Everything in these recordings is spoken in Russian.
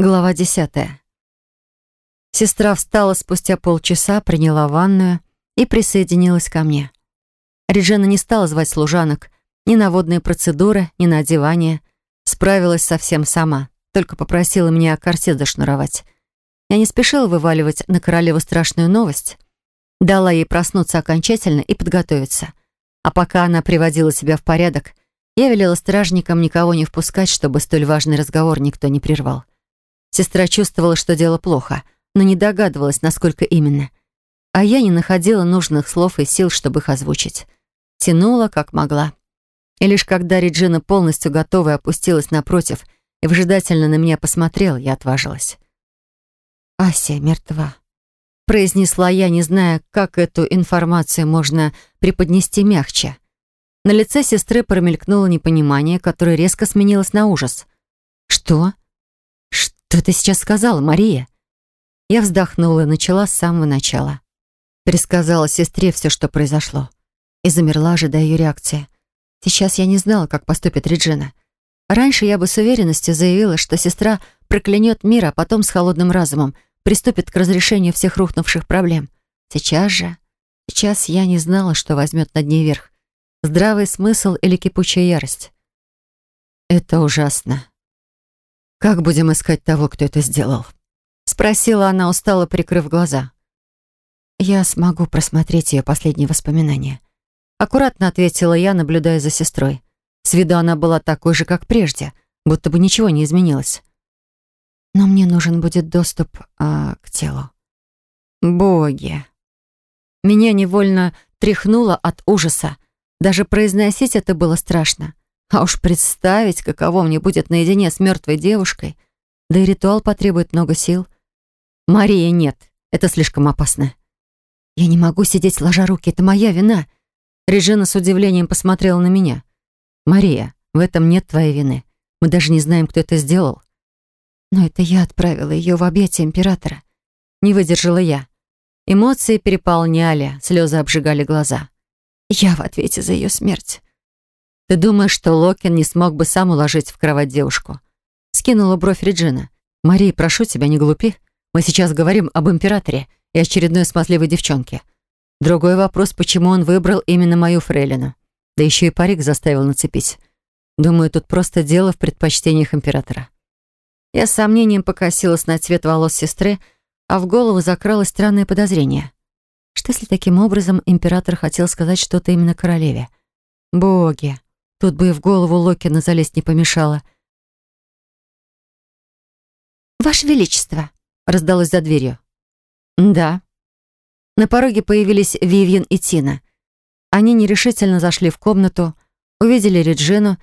Глава десятая. Сестра встала спустя полчаса, приняла ванную и присоединилась ко мне. Реджина не стала звать служанок, ни на водные процедуры, ни на одевание. Справилась совсем сама, только попросила меня корсет зашнуровать. Я не спешила вываливать на королеву страшную новость. Дала ей проснуться окончательно и подготовиться. А пока она приводила себя в порядок, я велела стражникам никого не впускать, чтобы столь важный разговор никто не прервал. Сестра чувствовала, что дело плохо, но не догадывалась, насколько именно. А я не находила нужных слов и сил, чтобы их озвучить. Тянула, как могла. И лишь когда Реджина полностью готовая опустилась напротив и вжидательно на меня посмотрела, я отважилась. «Ася мертва», — произнесла я, не зная, как эту информацию можно преподнести мягче. На лице сестры промелькнуло непонимание, которое резко сменилось на ужас. «Что?» «Что ты сейчас сказала, Мария?» Я вздохнула и начала с самого начала. Пересказала сестре все, что произошло. И замерла, ожидая ее реакции. Сейчас я не знала, как поступит Реджина. Раньше я бы с уверенностью заявила, что сестра проклянет мир, а потом с холодным разумом приступит к разрешению всех рухнувших проблем. Сейчас же... Сейчас я не знала, что возьмет над ней верх. Здравый смысл или кипучая ярость. Это ужасно. «Как будем искать того, кто это сделал?» Спросила она, устало прикрыв глаза. «Я смогу просмотреть ее последние воспоминания». Аккуратно ответила я, наблюдая за сестрой. С виду она была такой же, как прежде, будто бы ничего не изменилось. «Но мне нужен будет доступ а, к телу». «Боги!» Меня невольно тряхнуло от ужаса. Даже произносить это было страшно. А уж представить, каково мне будет наедине с мертвой девушкой. Да и ритуал потребует много сил. Мария, нет, это слишком опасно. Я не могу сидеть сложа руки, это моя вина. Режина с удивлением посмотрела на меня. Мария, в этом нет твоей вины. Мы даже не знаем, кто это сделал. Но это я отправила ее в объятия императора. Не выдержала я. Эмоции переполняли, слезы обжигали глаза. Я в ответе за ее смерть. «Ты думаешь, что Локин не смог бы сам уложить в кровать девушку?» Скинула бровь Реджина. «Мария, прошу тебя, не глупи. Мы сейчас говорим об императоре и очередной смазливой девчонке. Другой вопрос, почему он выбрал именно мою фрейлину. Да еще и парик заставил нацепить. Думаю, тут просто дело в предпочтениях императора». Я с сомнением покосилась на цвет волос сестры, а в голову закралось странное подозрение. Что если таким образом император хотел сказать что-то именно королеве? Боги! Тут бы и в голову Локина залезть не помешало. «Ваше Величество!» — раздалось за дверью. «Да». На пороге появились Вивьен и Тина. Они нерешительно зашли в комнату, увидели Реджину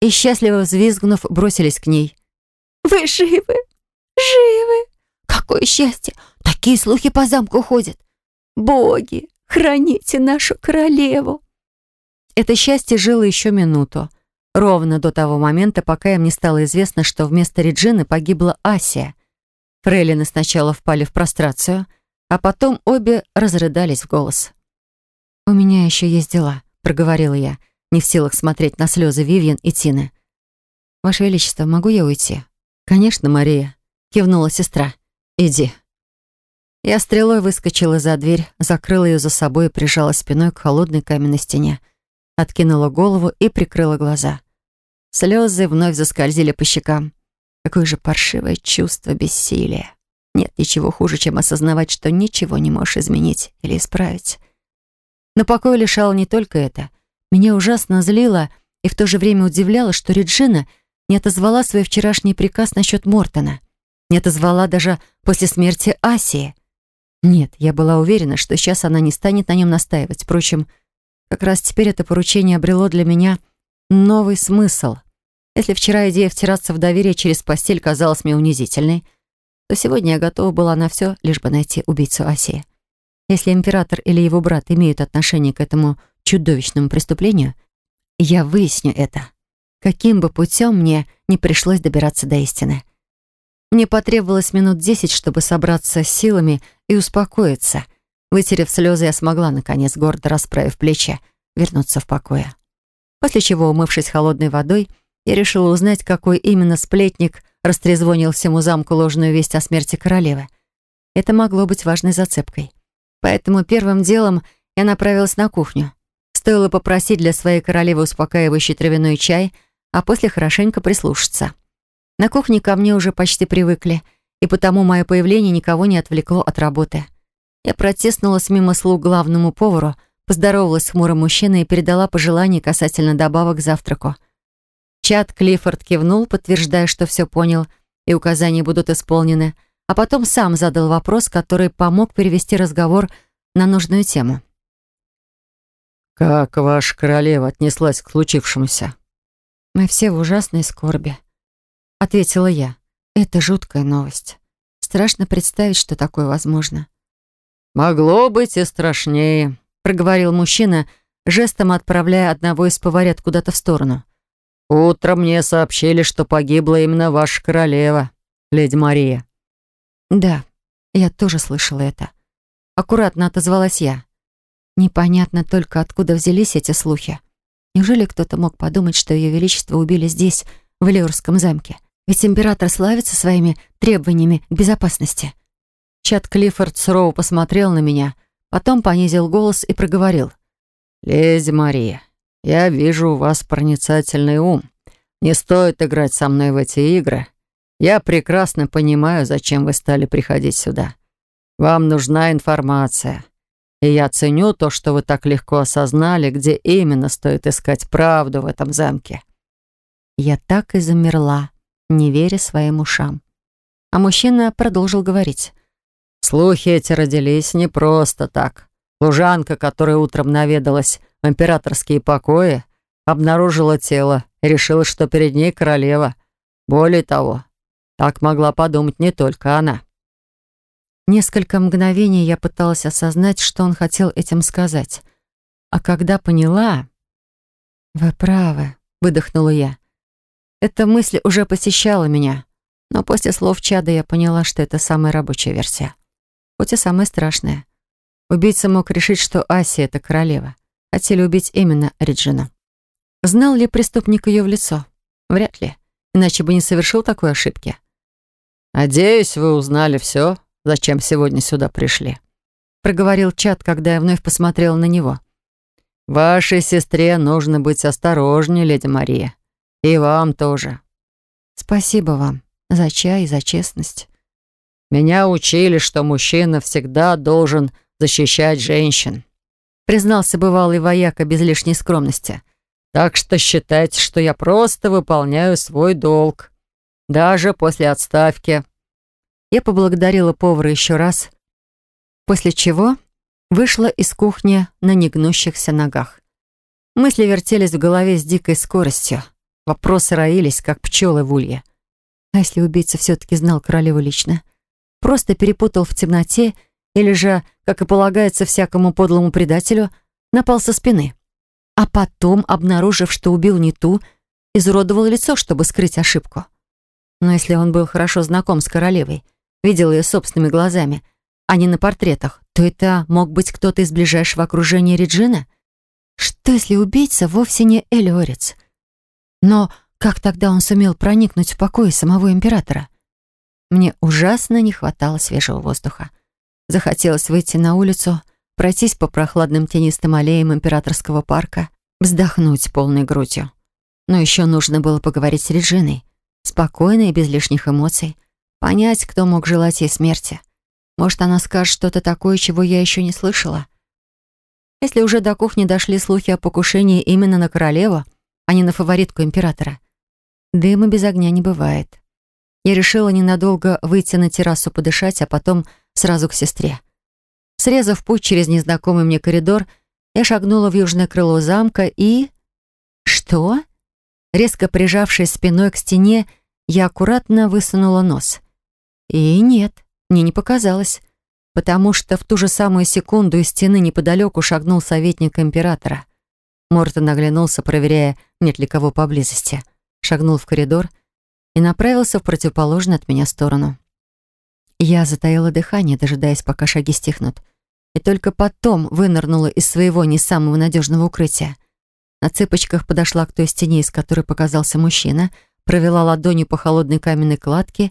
и, счастливо взвизгнув, бросились к ней. «Вы живы? Живы? Какое счастье! Такие слухи по замку ходят! Боги, храните нашу королеву!» Это счастье жило еще минуту. Ровно до того момента, пока им не стало известно, что вместо Реджины погибла Асия. Фрейлины сначала впали в прострацию, а потом обе разрыдались в голос. «У меня еще есть дела», — проговорила я, не в силах смотреть на слезы Вивьен и Тины. «Ваше Величество, могу я уйти?» «Конечно, Мария», — кивнула сестра. «Иди». Я стрелой выскочила за дверь, закрыла ее за собой и прижала спиной к холодной каменной стене откинула голову и прикрыла глаза. Слезы вновь заскользили по щекам. Какое же паршивое чувство бессилия. Нет ничего хуже, чем осознавать, что ничего не можешь изменить или исправить. Но покой лишало не только это. Меня ужасно злило и в то же время удивляло, что Реджина не отозвала свой вчерашний приказ насчет Мортона. Не отозвала даже после смерти Асии. Нет, я была уверена, что сейчас она не станет на нем настаивать. Впрочем, как раз теперь это поручение обрело для меня новый смысл. Если вчера идея втираться в доверие через постель казалась мне унизительной, то сегодня я готова была на все, лишь бы найти убийцу Асии. Если император или его брат имеют отношение к этому чудовищному преступлению, я выясню это. Каким бы путем мне не пришлось добираться до истины. Мне потребовалось минут десять, чтобы собраться с силами и успокоиться — Вытерев слезы, я смогла, наконец, гордо расправив плечи, вернуться в покое. После чего, умывшись холодной водой, я решила узнать, какой именно сплетник растрезвонил всему замку ложную весть о смерти королевы. Это могло быть важной зацепкой. Поэтому первым делом я направилась на кухню. Стоило попросить для своей королевы успокаивающий травяной чай, а после хорошенько прислушаться. На кухне ко мне уже почти привыкли, и потому мое появление никого не отвлекло от работы. Я протиснулась мимо слуг главному повару, поздоровалась с хмурым мужчиной и передала пожелания касательно добавок к завтраку. Чат Клиффорд кивнул, подтверждая, что все понял, и указания будут исполнены, а потом сам задал вопрос, который помог перевести разговор на нужную тему. «Как ваша королева отнеслась к случившемуся?» «Мы все в ужасной скорби», — ответила я. «Это жуткая новость. Страшно представить, что такое возможно». «Могло быть и страшнее», — проговорил мужчина, жестом отправляя одного из поварят куда-то в сторону. «Утром мне сообщили, что погибла именно ваша королева, леди Мария». «Да, я тоже слышала это». Аккуратно отозвалась я. Непонятно только, откуда взялись эти слухи. Неужели кто-то мог подумать, что Ее Величество убили здесь, в Леорском замке? Ведь император славится своими требованиями к безопасности. Чат Клиффорд сурово посмотрел на меня, потом понизил голос и проговорил. «Леди Мария, я вижу у вас проницательный ум. Не стоит играть со мной в эти игры. Я прекрасно понимаю, зачем вы стали приходить сюда. Вам нужна информация. И я ценю то, что вы так легко осознали, где именно стоит искать правду в этом замке. Я так и замерла, не веря своим ушам. А мужчина продолжил говорить. Слухи эти родились не просто так. Служанка, которая утром наведалась в императорские покои, обнаружила тело и решила, что перед ней королева. Более того, так могла подумать не только она. Несколько мгновений я пыталась осознать, что он хотел этим сказать. А когда поняла... «Вы правы», — выдохнула я. Эта мысль уже посещала меня, но после слов Чада я поняла, что это самая рабочая версия. Хоть и самая страшная. Убийца мог решить, что Асия — это королева. Хотели убить именно Реджину. Знал ли преступник ее в лицо? Вряд ли. Иначе бы не совершил такой ошибки. «Надеюсь, вы узнали все, зачем сегодня сюда пришли», проговорил Чад, когда я вновь посмотрела на него. «Вашей сестре нужно быть осторожнее, леди Мария. И вам тоже». «Спасибо вам за чай и за честность». «Меня учили, что мужчина всегда должен защищать женщин», признался бывалый вояка без лишней скромности. «Так что считайте, что я просто выполняю свой долг, даже после отставки». Я поблагодарила повара еще раз, после чего вышла из кухни на негнущихся ногах. Мысли вертелись в голове с дикой скоростью. Вопросы роились, как пчелы в улье. А если убийца все-таки знал королеву лично? Просто перепутал в темноте или же, как и полагается всякому подлому предателю, напал со спины. А потом, обнаружив, что убил не ту, изуродовал лицо, чтобы скрыть ошибку. Но если он был хорошо знаком с королевой, видел ее собственными глазами, а не на портретах, то это мог быть кто-то из ближайшего окружения Реджина? Что если убийца вовсе не Элиорец? Но как тогда он сумел проникнуть в покои самого императора? Мне ужасно не хватало свежего воздуха. Захотелось выйти на улицу, пройтись по прохладным тенистым аллеям императорского парка, вздохнуть полной грудью. Но еще нужно было поговорить с Реджиной, спокойно и без лишних эмоций, понять, кто мог желать ей смерти. Может, она скажет что-то такое, чего я еще не слышала. Если уже до кухни дошли слухи о покушении именно на королеву, а не на фаворитку императора, дыма без огня не бывает. Я решила ненадолго выйти на террасу подышать, а потом сразу к сестре. Срезав путь через незнакомый мне коридор, я шагнула в южное крыло замка и... Что? Резко прижавшись спиной к стене, я аккуратно высунула нос. И нет, мне не показалось, потому что в ту же самую секунду из стены неподалеку шагнул советник императора. Мортон оглянулся, проверяя, нет ли кого поблизости. Шагнул в коридор и направился в противоположную от меня сторону. Я затаила дыхание, дожидаясь, пока шаги стихнут, и только потом вынырнула из своего не самого надежного укрытия. На цыпочках подошла к той стене, из которой показался мужчина, провела ладонью по холодной каменной кладке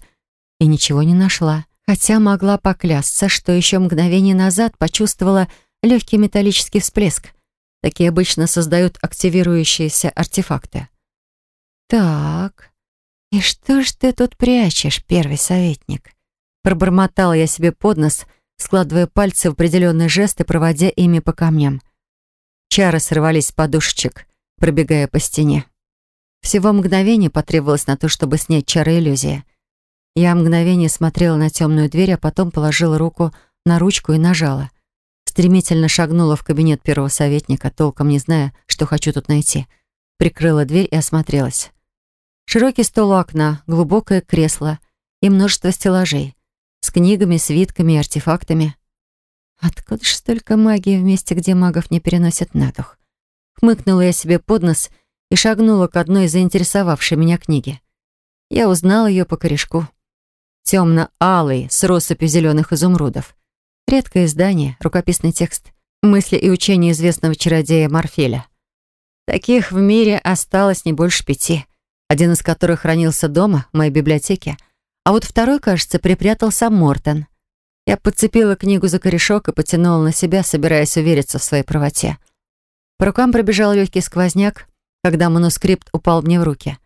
и ничего не нашла, хотя могла поклясться, что еще мгновение назад почувствовала легкий металлический всплеск. Такие обычно создают активирующиеся артефакты. «Так, и что ж ты тут прячешь, первый советник?» Пробормотала я себе под нос, складывая пальцы в определенный жест и проводя ими по камням. Чары срывались с подушечек, пробегая по стене. Всего мгновение потребовалось на то, чтобы снять чары иллюзии. Я мгновение смотрела на темную дверь, а потом положила руку на ручку и нажала. Стремительно шагнула в кабинет первого советника, толком не зная, что хочу тут найти. Прикрыла дверь и осмотрелась. Широкий стол у окна, глубокое кресло и множество стеллажей с книгами, свитками и артефактами. Откуда ж столько магии в месте, где магов не переносят на дух? Хмыкнула я себе под нос и шагнула к одной заинтересовавшей меня книги. Я узнала ее по корешку. Темно-алый, с россыпью зеленых изумрудов. Редкое издание, рукописный текст. Мысли и учения известного чародея Марфеля. Таких в мире осталось не больше пяти, один из которых хранился дома, в моей библиотеке, а вот второй, кажется, припрятал сам Мортон. Я подцепила книгу за корешок и потянула на себя, собираясь увериться в своей правоте. По рукам пробежал легкий сквозняк, когда манускрипт упал мне в руки.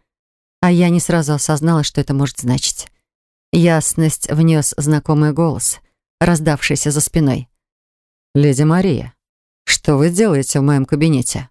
А я не сразу осознала, что это может значить. Ясность внес знакомый голос, раздавшийся за спиной. «Леди Мария, что вы делаете в моем кабинете?»